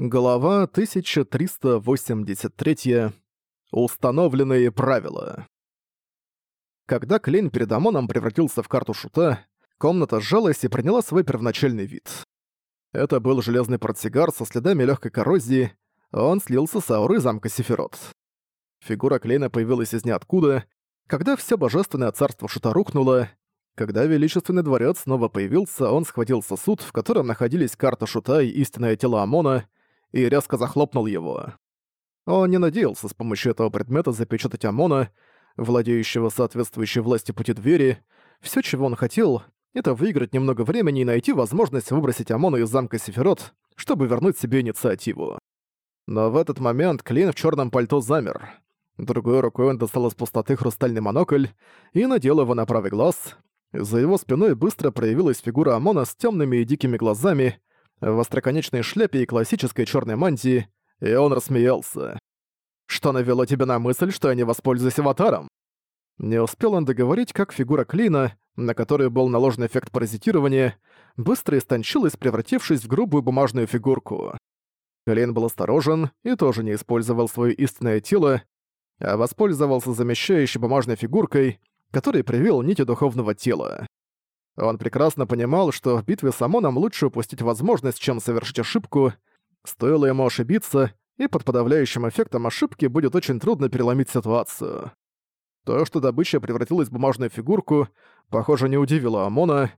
Глава 1383. Установленные правила. Когда Клейн перед Амоном превратился в карту шута, комната сжалась и приняла свой первоначальный вид. Это был железный портсигар со следами легкой коррозии, он слился с аурой замка Сефирот. Фигура Клейна появилась из ниоткуда, когда все божественное царство шута рухнуло, когда величественный дворец снова появился, он схватил сосуд, в котором находились карта шута и истинное тело Амона, и резко захлопнул его. Он не надеялся с помощью этого предмета запечатать Амона, владеющего соответствующей власти пути двери. Все, чего он хотел, это выиграть немного времени и найти возможность выбросить Амона из замка Сефирот, чтобы вернуть себе инициативу. Но в этот момент Клин в черном пальто замер. Другой рукой он достал из пустоты хрустальный монокль и надел его на правый глаз. За его спиной быстро проявилась фигура Амона с темными и дикими глазами, в остроконечной шляпе и классической черной мантии, и он рассмеялся. «Что навело тебя на мысль, что я не воспользуюсь аватаром?» Не успел он договорить, как фигура Клина, на которую был наложен эффект паразитирования, быстро истончилась, превратившись в грубую бумажную фигурку. Клин был осторожен и тоже не использовал свое истинное тело, а воспользовался замещающей бумажной фигуркой, который привел нити духовного тела. Он прекрасно понимал, что в битве с Амоном лучше упустить возможность, чем совершить ошибку. Стоило ему ошибиться, и под подавляющим эффектом ошибки будет очень трудно переломить ситуацию. То, что добыча превратилась в бумажную фигурку, похоже, не удивило Амона.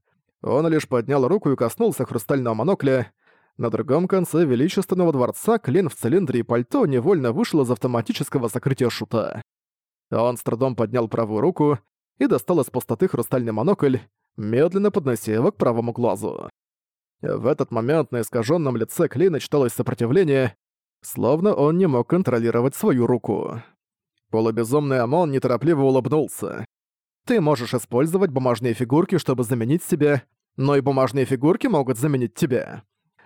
Он лишь поднял руку и коснулся хрустального монокля. На другом конце величественного дворца клин в цилиндре и пальто невольно вышел из автоматического закрытия шута. Он с трудом поднял правую руку и достал из пустоты хрустальный монокль, медленно поднося его к правому глазу. В этот момент на искаженном лице Клейна читалось сопротивление, словно он не мог контролировать свою руку. Полубезумный Амон неторопливо улыбнулся. «Ты можешь использовать бумажные фигурки, чтобы заменить себя, но и бумажные фигурки могут заменить тебя.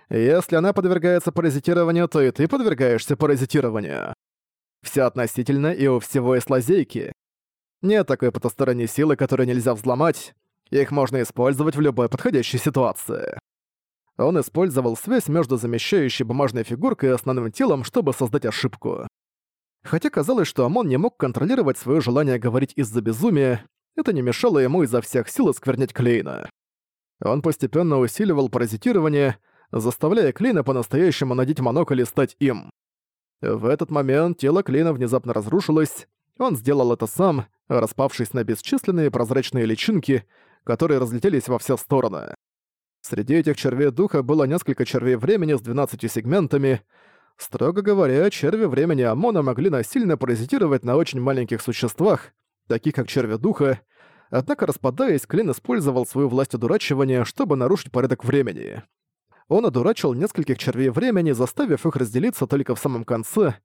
Если она подвергается паразитированию, то и ты подвергаешься паразитированию. Все относительно, и у всего есть лазейки. Нет такой потусторонней силы, которую нельзя взломать, их можно использовать в любой подходящей ситуации. Он использовал связь между замещающей бумажной фигуркой и основным телом, чтобы создать ошибку. Хотя казалось, что Амон не мог контролировать свое желание говорить из-за безумия, это не мешало ему изо всех сил осквернять Клейна. Он постепенно усиливал паразитирование, заставляя Клейна по-настоящему надеть монокль и стать им. В этот момент тело Клейна внезапно разрушилось, он сделал это сам, распавшись на бесчисленные прозрачные личинки, которые разлетелись во все стороны. Среди этих червей духа было несколько червей времени с 12 сегментами. Строго говоря, черви времени Амона могли насильно паразитировать на очень маленьких существах, таких как черви духа, однако распадаясь, Клин использовал свою власть одурачивания, чтобы нарушить порядок времени. Он одурачил нескольких червей времени, заставив их разделиться только в самом конце.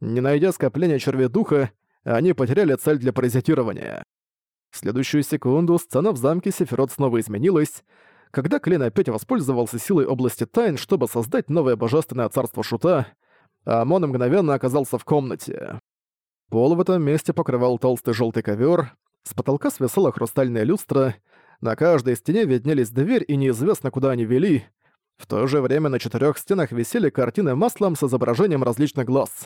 Не найдя скопления червей духа, они потеряли цель для паразитирования. В следующую секунду сцена в замке Сефирот снова изменилась, когда Клин опять воспользовался силой области тайн, чтобы создать новое божественное царство Шута, а Амон мгновенно оказался в комнате. Пол в этом месте покрывал толстый желтый ковер, с потолка свисала хрустальная люстра, на каждой стене виднелись дверь и неизвестно куда они вели. В то же время на четырех стенах висели картины маслом с изображением различных глаз.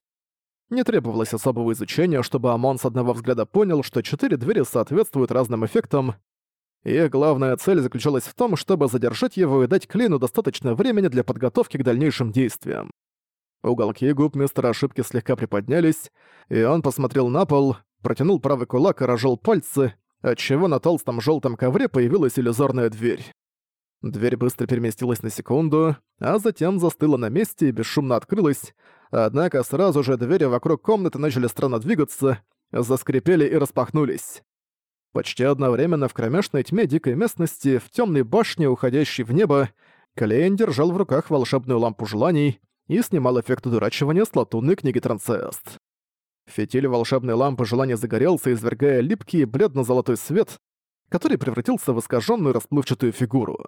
Не требовалось особого изучения, чтобы Амон с одного взгляда понял, что четыре двери соответствуют разным эффектам. Их главная цель заключалась в том, чтобы задержать его и дать Клину достаточно времени для подготовки к дальнейшим действиям. Уголки губ мистера ошибки слегка приподнялись, и он посмотрел на пол, протянул правый кулак и разжал пальцы, отчего на толстом желтом ковре появилась иллюзорная дверь. Дверь быстро переместилась на секунду, а затем застыла на месте и бесшумно открылась, однако сразу же двери вокруг комнаты начали странно двигаться, заскрипели и распахнулись. Почти одновременно в кромешной тьме дикой местности, в темной башне, уходящей в небо, Клейн держал в руках волшебную лампу желаний и снимал эффект удурачивания с латунной книги Трансест. Фитиль волшебной лампы желания загорелся, извергая липкий бледно-золотой свет, который превратился в искаженную расплывчатую фигуру.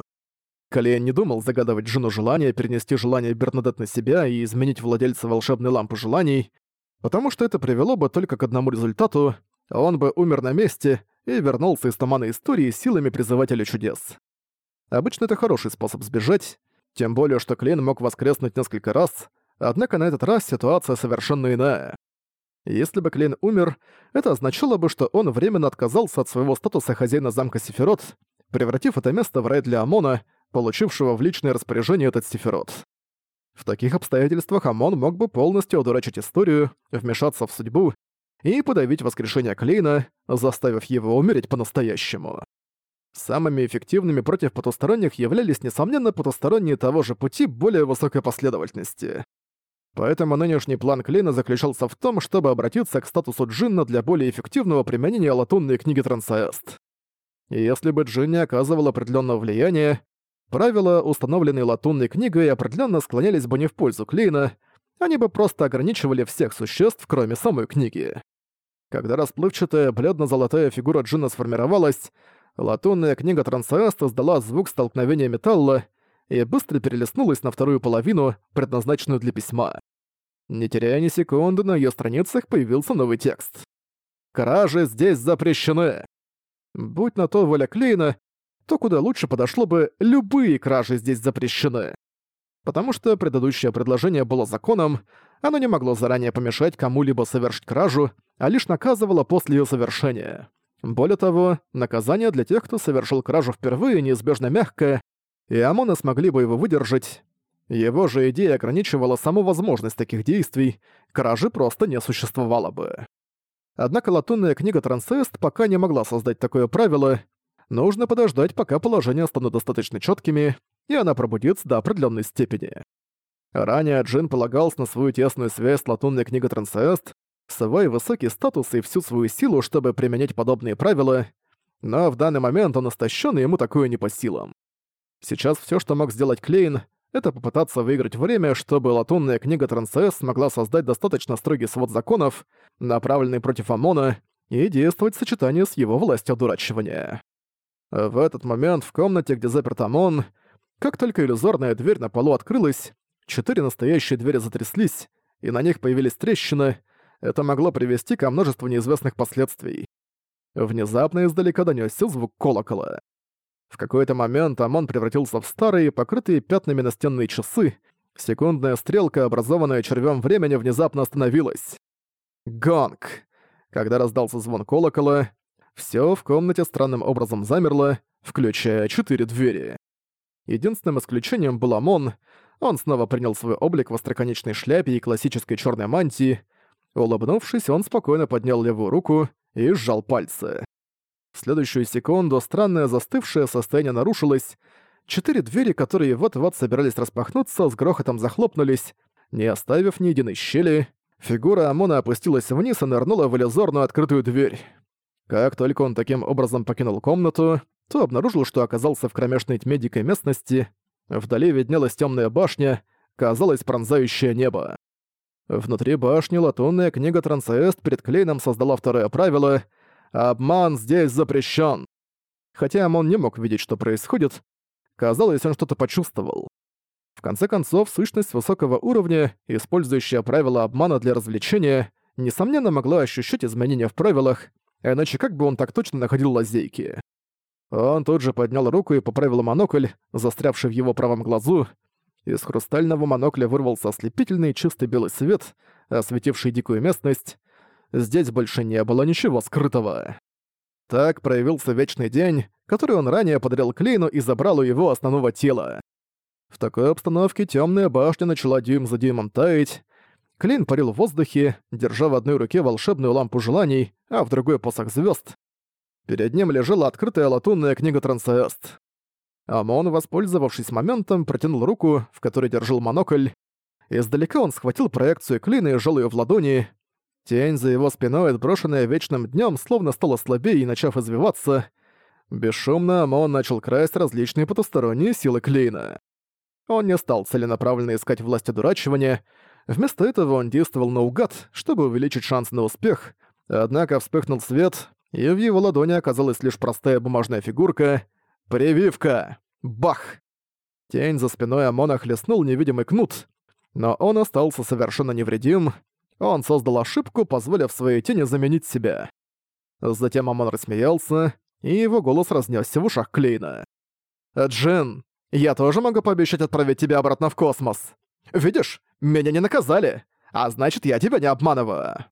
Калиен не думал загадывать жену желания, перенести желание Бернадет на себя и изменить владельца волшебной лампы желаний, потому что это привело бы только к одному результату — он бы умер на месте и вернулся из тумана истории силами призывателя чудес. Обычно это хороший способ сбежать, тем более что Клейн мог воскреснуть несколько раз, Однако на этот раз ситуация совершенно иная. Если бы Клейн умер, это означало бы, что он временно отказался от своего статуса хозяина замка Сефирот, превратив это место в рай для Амона, получившего в личное распоряжение этот Сефирот. В таких обстоятельствах Амон мог бы полностью удурачить историю, вмешаться в судьбу и подавить воскрешение Клейна, заставив его умереть по-настоящему. Самыми эффективными против потусторонних являлись, несомненно, потусторонние того же пути более высокой последовательности. Поэтому нынешний план Клейна заключался в том, чтобы обратиться к статусу Джинна для более эффективного применения латунной книги Трансаэст. Если бы Джин не оказывал определенного влияния, правила, установленные латунной книгой, определенно склонялись бы не в пользу Клейна, они бы просто ограничивали всех существ, кроме самой книги. Когда расплывчатая бледно-золотая фигура Джина сформировалась, латунная книга Трансаэста сдала звук столкновения металла и быстро перелистнулась на вторую половину, предназначенную для письма. Не теряя ни секунды, на её страницах появился новый текст. «Кражи здесь запрещены!» Будь на то воля Клейна, то куда лучше подошло бы «любые кражи здесь запрещены». Потому что предыдущее предложение было законом, оно не могло заранее помешать кому-либо совершить кражу, а лишь наказывало после её совершения. Более того, наказание для тех, кто совершил кражу впервые, неизбежно мягкое, и ОМОНы смогли бы его выдержать. Его же идея ограничивала саму возможность таких действий, кражи просто не существовало бы. Однако латунная книга Трансест пока не могла создать такое правило. Нужно подождать, пока положения станут достаточно четкими, и она пробудится до определенной степени. Ранее Джин полагался на свою тесную связь с латунной книгой Трансест, свой высокий статус и всю свою силу, чтобы применять подобные правила, но в данный момент он истощен, и ему такое не по силам. Сейчас все, что мог сделать Клейн, это попытаться выиграть время, чтобы латунная книга Трансес смогла создать достаточно строгий свод законов, направленный против ОМОНа, и действовать в сочетании с его властью одурачивания. В этот момент в комнате, где заперт ОМОН, как только иллюзорная дверь на полу открылась, четыре настоящие двери затряслись, и на них появились трещины, это могло привести ко множеству неизвестных последствий. Внезапно издалека донёсся звук колокола. В какой-то момент ОМОН превратился в старые, покрытые пятнами настенные часы. Секундная стрелка, образованная червем времени, внезапно остановилась. Гонг! Когда раздался звон колокола, все в комнате странным образом замерло, включая четыре двери. Единственным исключением был ОМОН. Он снова принял свой облик в остроконечной шляпе и классической черной мантии. Улыбнувшись, он спокойно поднял левую руку и сжал пальцы. В следующую секунду странное застывшее состояние нарушилось. Четыре двери, которые вот-вот собирались распахнуться, с грохотом захлопнулись, не оставив ни единой щели. Фигура Амона опустилась вниз и нырнула в иллюзорную открытую дверь. Как только он таким образом покинул комнату, то обнаружил, что оказался в кромешной тьме дикой местности. Вдали виднелась темная башня, казалось пронзающее небо. Внутри башни латунная книга Трансест перед Клейном создала второе правило — Обман здесь запрещен. Хотя Амон не мог видеть, что происходит, казалось, он что-то почувствовал. В конце концов, сущность высокого уровня, использующая правила обмана для развлечения, несомненно могла ощущать изменения в правилах, иначе как бы он так точно находил лазейки. Он тут же поднял руку и поправил монокль, застрявший в его правом глазу. Из хрустального монокля вырвался ослепительный чистый белый свет, осветивший дикую местность, здесь больше не было ничего скрытого. Так проявился Вечный День, который он ранее подарил Клейну и забрал у его основного тела. В такой обстановке темная башня начала дюйм за дюймом таять. Клейн парил в воздухе, держа в одной руке волшебную лампу желаний, а в другой посох звезд. Перед ним лежала открытая латунная книга Трансест. Амон, воспользовавшись моментом, протянул руку, в которой держал монокль. Издалека он схватил проекцию Клейна и сжал её в ладони. Тень за его спиной, отброшенная вечным днем, словно стала слабее и начав извиваться. Бесшумно Амон начал красть различные потусторонние силы Клейна. Он не стал целенаправленно искать власть одурачивания, вместо этого он действовал наугад, чтобы увеличить шанс на успех, однако вспыхнул свет, и в его ладони оказалась лишь простая бумажная фигурка — прививка. Бах! Тень за спиной Амона хлестнул невидимый кнут, но он остался совершенно невредим, он создал ошибку, позволив своей тени заменить себя. Затем Амон рассмеялся, и его голос разнесся в ушах Клейна. «Джин, я тоже могу пообещать отправить тебя обратно в космос. Видишь, меня не наказали, а значит, я тебя не обманываю.